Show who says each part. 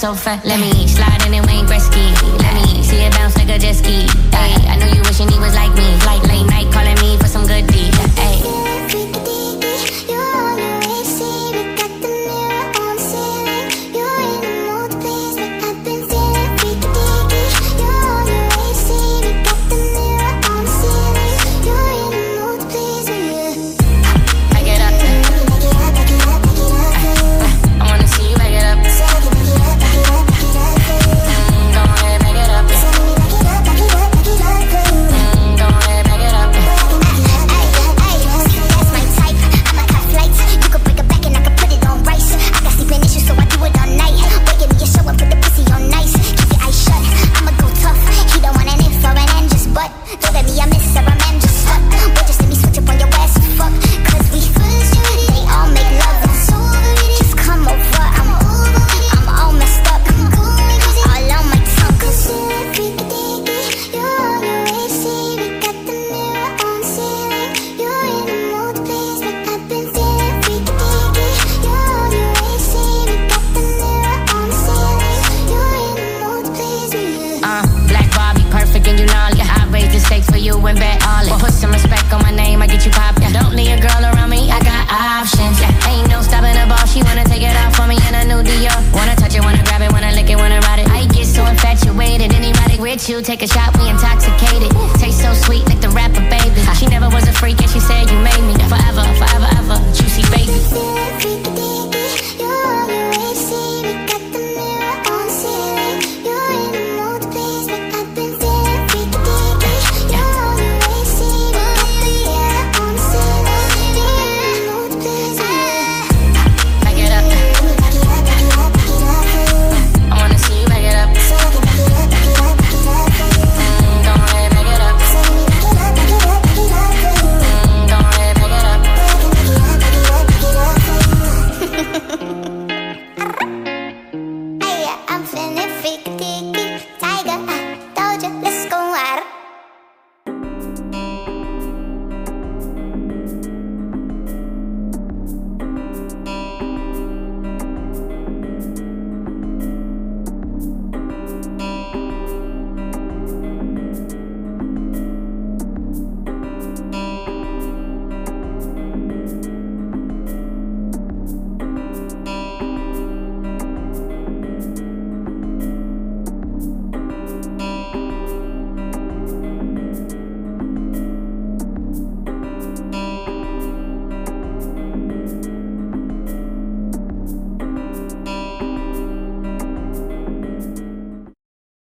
Speaker 1: sofa. Let me slide. take a shot, we intoxicated. Taste so sweet,